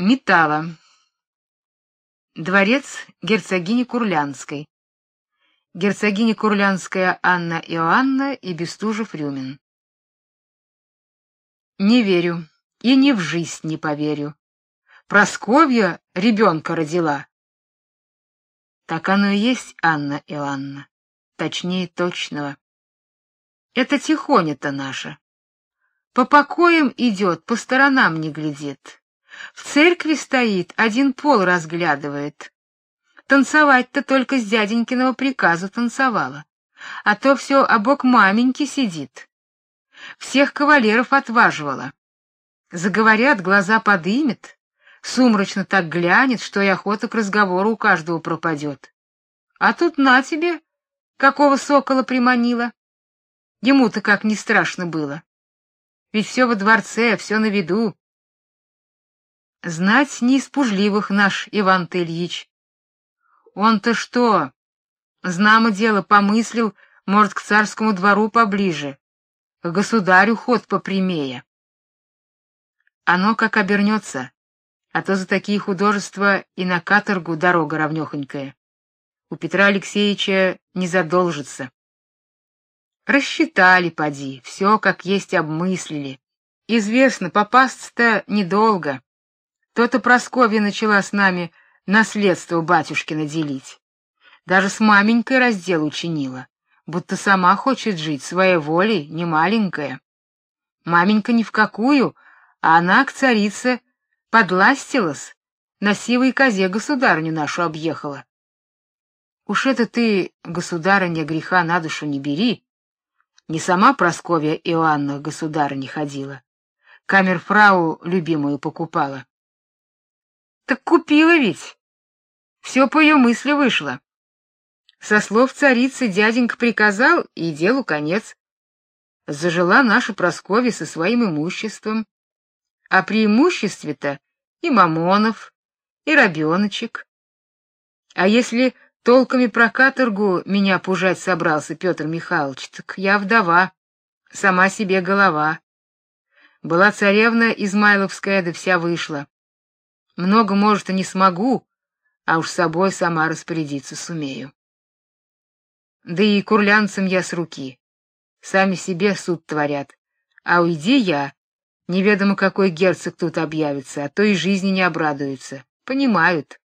Металла. Дворец герцогини Курлянской. Герцогиня Курлянская Анна Иоанна и Бестужев-Рюмин. Не верю и ни в жизнь не поверю. Просковья ребенка родила. Так оно и есть, Анна Иоанна. Точнее точного. Это тихоня-то наша. По покоям идет, по сторонам не глядит. В церкви стоит, один пол разглядывает. Танцевать-то только с дяденькиного приказа танцевала. А то все обок маменьки сидит. Всех кавалеров отваживала. Заговорят, глаза подымет, сумрачно так глянет, что и охота к разговору у каждого пропадет. А тут на тебе, какого сокола приманила. Ему-то как не страшно было. Ведь все во дворце, все на виду. Знать не из пужливых наш Иван Ильич. Он-то что? Знамо дело помыслил, может, к царскому двору поближе, к государю ход попрямее. Оно как обернется, а то за такие художества и на каторгу дорога равнёхонькая. У Петра Алексеевича не задолжится. Рассчитали поди, все как есть обмыслили. Известно, попасться-то недолго. То-то Просковья начала с нами наследство батюшкина делить. Даже с маменькой раздел учинила, будто сама хочет жить своей волей, не маленькая. Маменька ни в какую, а она к царице подластилась, на сивой козе государню нашу объехала. Уж это ты, государыня, греха на душу не бери. Не сама Просковья Иоанна государыня ходила. Камерфрау любимую покупала. Так купила ведь. Все по ее мысли вышло. Со слов царицы дяденька приказал, и делу конец. Зажила наша Просковья со своим имуществом. А при имуществе-то и Мамонов, и рабеночек. А если толками про каторгу меня пужать собрался Петр Михайлович, так я вдова, сама себе голова. Была царевна Измайловская, да вся вышла. Много, может, и не смогу, а уж собой сама распорядиться сумею. Да и курлянцам я с руки. Сами себе суд творят. А уйди я, неведомо какой герцог тут объявится, а то и жизни не обрадуются. Понимают.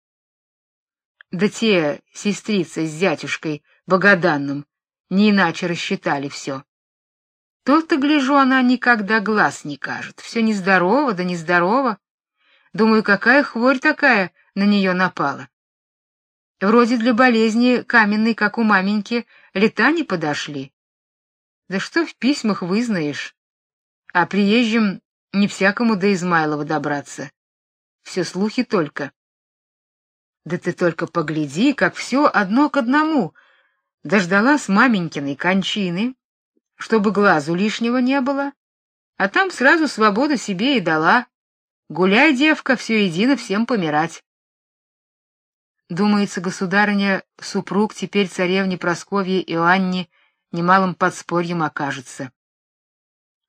Да те сестрица с зятюшкой Богоданным не иначе рассчитали все. То-то, гляжу, она никогда глаз не кажет. Все нездорово, да нездорово. Думаю, какая хворь такая на нее напала. Вроде для болезни каменной, как у маменьки, лета не подошли. Да что в письмах вызнаешь? А приезжим не всякому до Измайлова добраться. Все слухи только. Да ты только погляди, как все одно к одному. Дождалась маменькиной кончины, чтобы глазу лишнего не было, а там сразу свободу себе и дала. Гуляй, девка, все едино всем помирать. Думается, государыня, супруг теперь царевне Просковье Иоанне немалым подспорьем окажется.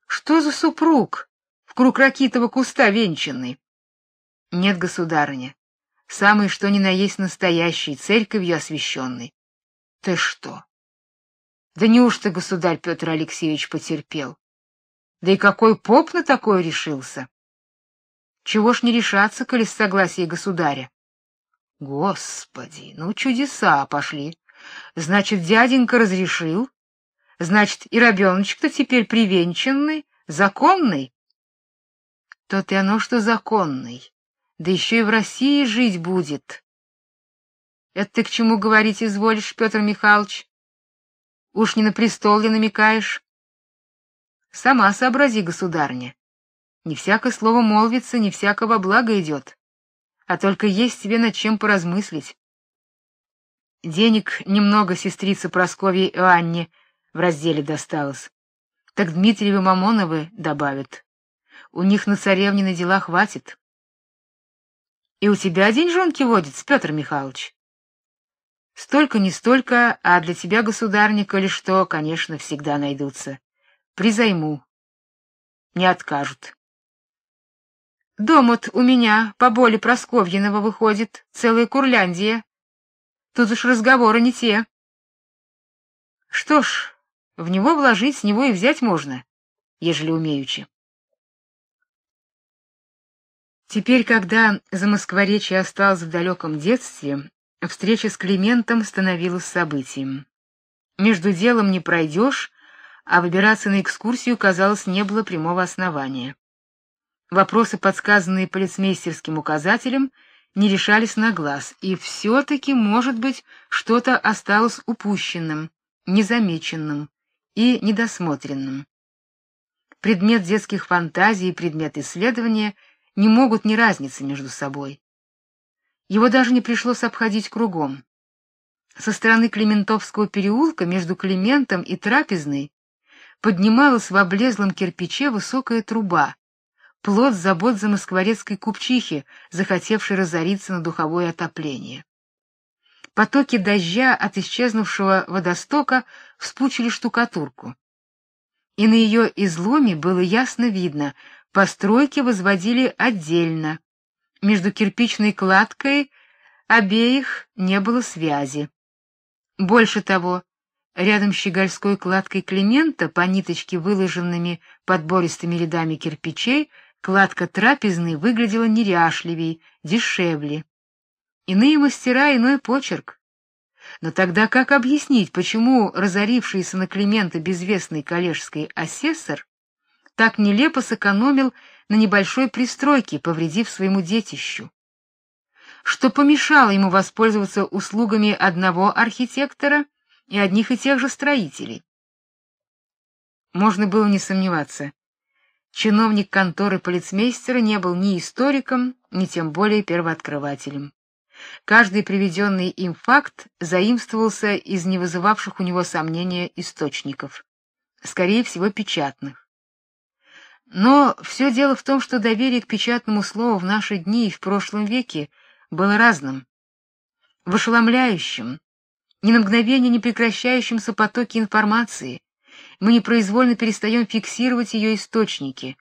Что за супруг? В круг ракитого куста венчанный? Нет, государыня. Самый что ни на есть настоящий, церковью освященный. Ты что? Да неужто государь Петр Алексеевич потерпел? Да и какой поп на такое решился? Чего ж не решаться, коли с согласия государя? Господи, ну чудеса пошли. Значит, дяденька разрешил? Значит, и ребеночек-то теперь привенчанный, законный? То-то и оно, что законный. Да еще и в России жить будет. Это ты к чему говорить изволишь, Петр Михайлович? Уж не на престол ли намекаешь? Сама сообрази, государня. Не всякое слово молвится, не всякого блага идет, а только есть тебе над чем поразмыслить. Денег немного сестрице Просковье Иоанне в разделе досталось. Так Дмитриевы Мамоновы добавят. У них на царевне дела хватит. И у тебя деньжонки водится, Петр Михайлович. Столько не столько, а для тебя, государника, или что, конечно, всегда найдутся. Призайму. Не откажут. Дом-от у меня по боли Просковьиного выходит, целая Курляндия. Тут уж разговоры не те. Что ж, в него вложить, с него и взять можно, ежели умеючи. Теперь, когда за Москворечье осталось в далеком детстве, встреча с Климентом становилась событием. Между делом не пройдешь, а выбираться на экскурсию, казалось, не было прямого основания. Вопросы, подсказанные полицмейстерским указателем, не решались на глаз, и все таки может быть, что-то осталось упущенным, незамеченным и недосмотренным. Предмет детских фантазий и предмет исследования не могут не разниться между собой. Его даже не пришлось обходить кругом. Со стороны Клементовского переулка между Климентом и Трапезной поднималась в облезлом кирпиче высокая труба, плод забот за москворецкой купчихи, захотевшей разориться на духовое отопление. Потоки дождя от исчезнувшего водостока вспучили штукатурку. И на ее изломе было ясно видно, постройки возводили отдельно. Между кирпичной кладкой обеих не было связи. Больше того, рядом с щегольской кладкой Климента по ниточке выложенными подбористыми рядами кирпичей кладка трапезной выглядела неряшливей, дешевле. Иные мастера иной почерк. Но тогда как объяснить, почему разорившийся на Климента безвестный коллежский асессор так нелепо сэкономил на небольшой пристройке, повредив своему детищу? Что помешало ему воспользоваться услугами одного архитектора и одних и тех же строителей? Можно было не сомневаться. Чиновник конторы полицмейстера не был ни историком, ни тем более первооткрывателем. Каждый приведенный им факт заимствовался из не вызывавших у него сомнения источников, скорее всего, печатных. Но все дело в том, что доверие к печатному слову в наши дни и в прошлом веке было разным. В ни на мгновение не прекращающемся потоке информации мы непроизвольно перестаем фиксировать ее источники.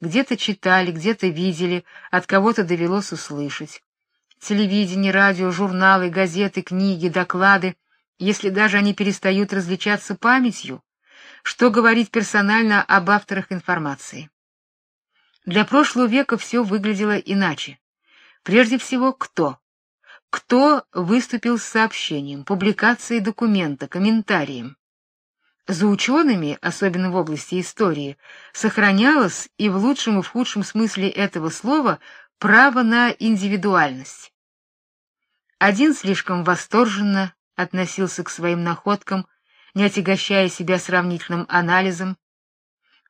Где-то читали, где-то видели, от кого-то довелось услышать телевидение, радио, журналы, газеты, книги, доклады, если даже они перестают различаться памятью, что говорить персонально об авторах информации. Для прошлого века все выглядело иначе. Прежде всего, кто? Кто выступил с сообщением, публикацией документа, комментарием? За учеными, особенно в области истории, сохранялось и в лучшем и в худшем смысле этого слова право на индивидуальность. Один слишком восторженно относился к своим находкам, не отягощая себя сравнительным анализом.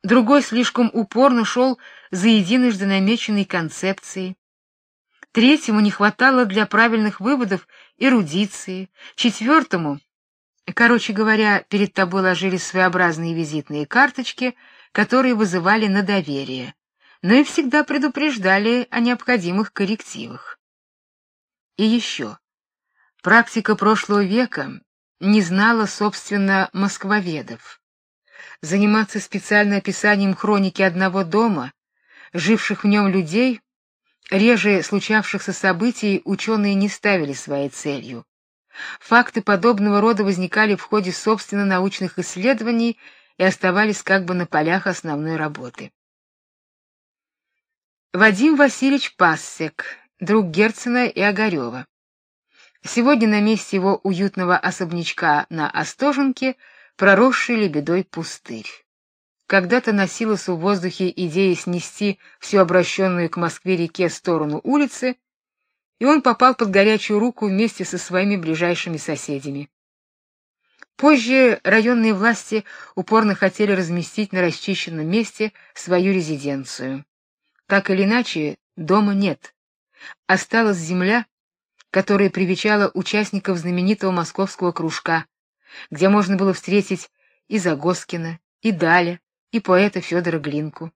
Другой слишком упорно шел за единожды намеченной концепцией. Третьему не хватало для правильных выводов эрудиции, четвертому, короче говоря, перед тобой ложились своеобразные визитные карточки, которые вызывали на доверие, но и всегда предупреждали о необходимых коррективах. И еще. Практика прошлого века не знала, собственно, москвоведов. Заниматься специальным описанием хроники одного дома, живших в нем людей, реже случавшихся событий ученые не ставили своей целью. Факты подобного рода возникали в ходе собственно научных исследований и оставались как бы на полях основной работы. Вадим Васильевич Пассек друг Герцена и Огарева. Сегодня на месте его уютного особнячка на Остоженке проросший лебедой пустырь. Когда-то носилась в воздухе идея снести всю обращенную к Москве-реке сторону улицы, и он попал под горячую руку вместе со своими ближайшими соседями. Позже районные власти упорно хотели разместить на расчищенном месте свою резиденцию. Так или иначе, дома нет осталась земля, которая привечала участников знаменитого московского кружка, где можно было встретить и Загоскина, и Даля, и поэта Федора Глинку.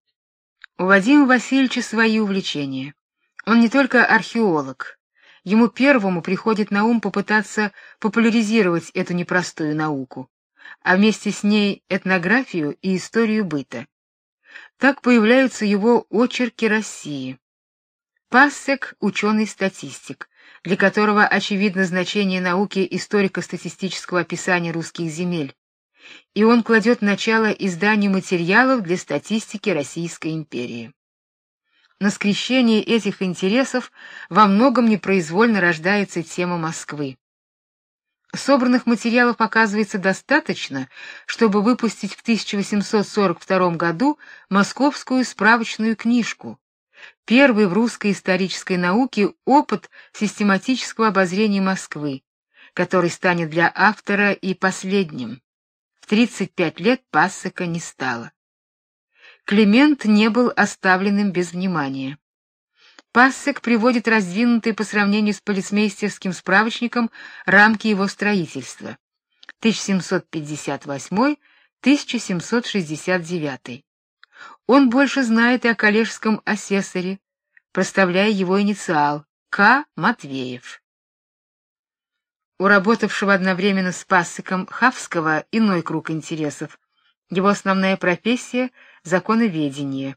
У Вадима Васильевича свои увлечения. Он не только археолог. Ему первому приходит на ум попытаться популяризировать эту непростую науку, а вместе с ней этнографию и историю быта. Так появляются его очерки России. Пассек ученый-статистик, для которого очевидно значение науки историко-статистического описания русских земель. И он кладет начало изданию материалов для статистики Российской империи. На скрещении этих интересов во многом непроизвольно рождается тема Москвы. Собранных материалов оказывается достаточно, чтобы выпустить в 1842 году Московскую справочную книжку. Первый в русской исторической науке опыт систематического обозрения Москвы, который станет для автора и последним. В 35 лет Пассека не стало. Климент не был оставленным без внимания. Пассек приводит раздвинутые по сравнению с полицмейстерским справочником рамки его строительства. 1758-1769. Он больше знает и о коллежском асессоре, проставляя его инициал К. Матвеев. У работавшего одновременно с Пассеком Хавского иной круг интересов. Его основная профессия законоведение.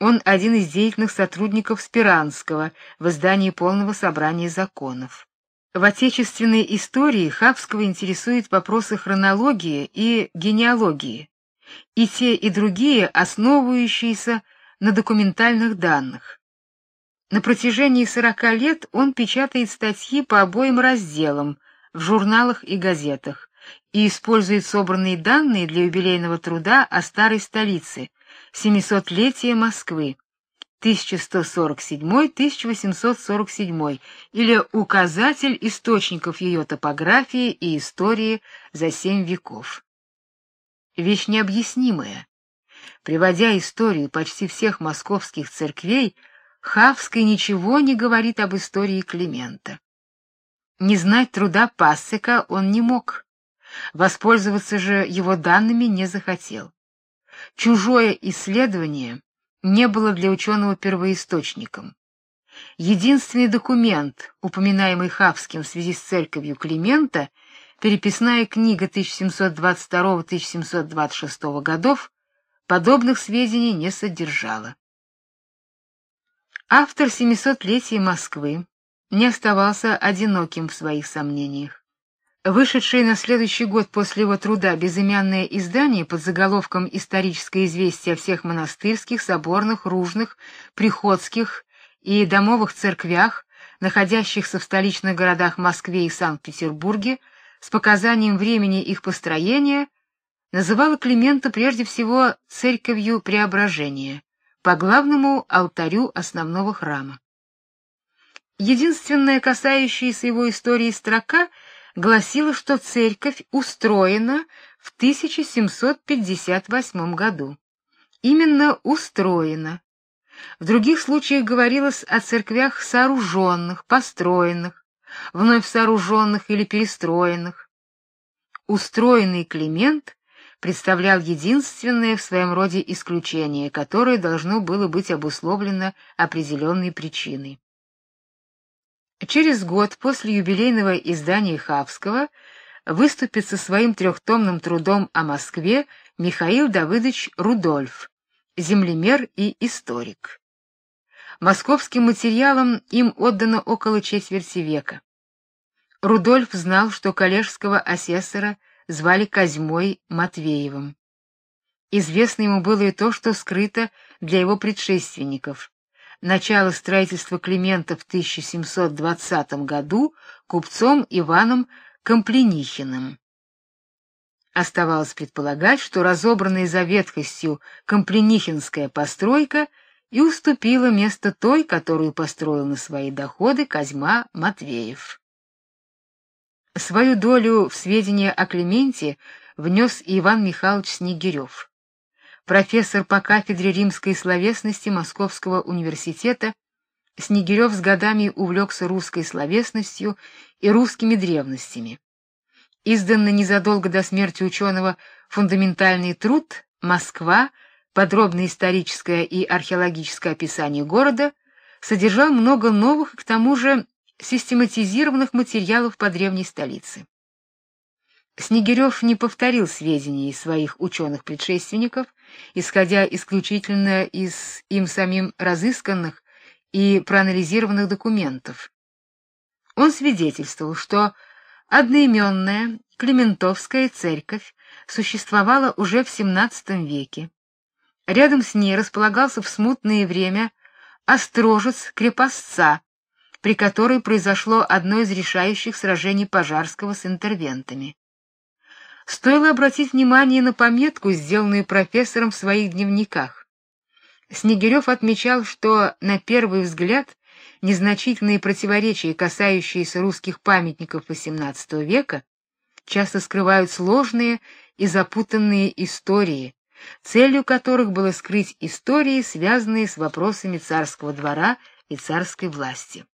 Он один из деятельных сотрудников Спиранского в издании полного собрания законов. В отечественной истории Хабского интересуют вопросы хронологии и генеалогии, и те, и другие основывающиеся на документальных данных. На протяжении 40 лет он печатает статьи по обоим разделам в журналах и газетах и использует собранные данные для юбилейного труда о старой столице, Семисотлетие Москвы 1147-1847 или указатель источников ее топографии и истории за семь веков. Вещь необъяснимая. Приводя историю почти всех московских церквей, Хавский ничего не говорит об истории Климента. Не знать труда Пассека он не мог. Воспользоваться же его данными не захотел. Чужое исследование не было для ученого первоисточником. Единственный документ, упоминаемый Хавским в связи с церковью Климента, переписная книга 1722-1726 годов, подобных сведений не содержала. Автор семисотлетия Москвы не оставался одиноким в своих сомнениях. Вышедшее на следующий год после его труда безымянное издание под заголовком Историческое известие о всех монастырских, соборных, ружных, приходских и домовых церквях, находящихся в столичных городах Москве и Санкт-Петербурге, с показанием времени их построения, называло Климента прежде всего церковью Преображения, по главному алтарю основного храма. Единственная касающаяся его истории строка — гласила, что церковь устроена в 1758 году. Именно устроена. В других случаях говорилось о церквях сооруженных, построенных, вновь сооруженных или перестроенных. Устроенный Климент представлял единственное в своем роде исключение, которое должно было быть обусловлено определенной причиной. Через год после юбилейного издания Хавского выступит со своим трехтомным трудом о Москве Михаил Давыдович Рудольф, землемер и историк. Московским материалам им отдано около четверти века. Рудольф знал, что коллежского асессора звали Козьмой Матвеевым. Известно ему было и то, что скрыто для его предшественников начало строительства Климента в 1720 году купцом Иваном Компленихиным. Оставалось предполагать, что разобранная за ветхостью Компленихинская постройка и уступила место той, которую построил на свои доходы Козьма Матвеев. Свою долю в сведения о Клименте внес и Иван Михайлович Снегирев профессор по кафедре римской словесности Московского университета, Снегирев с годами увлекся русской словесностью и русскими древностями. Изданный незадолго до смерти ученого фундаментальный труд Москва. Подробное историческое и археологическое описание города содержал много новых и к тому же систематизированных материалов по древней столице. Снегирев не повторил сведений своих ученых-предшественников, исходя исключительно из им самим разысканных и проанализированных документов. Он свидетельствовал, что одноименная Климентовская церковь существовала уже в XVII веке. Рядом с ней располагался в смутное время Острожец крепостца, при которой произошло одно из решающих сражений Пожарского с интервентами. Стоило обратить внимание на пометку, сделанную профессором в своих дневниках. Снегирев отмечал, что на первый взгляд незначительные противоречия, касающиеся русских памятников XVIII века, часто скрывают сложные и запутанные истории, целью которых было скрыть истории, связанные с вопросами царского двора и царской власти.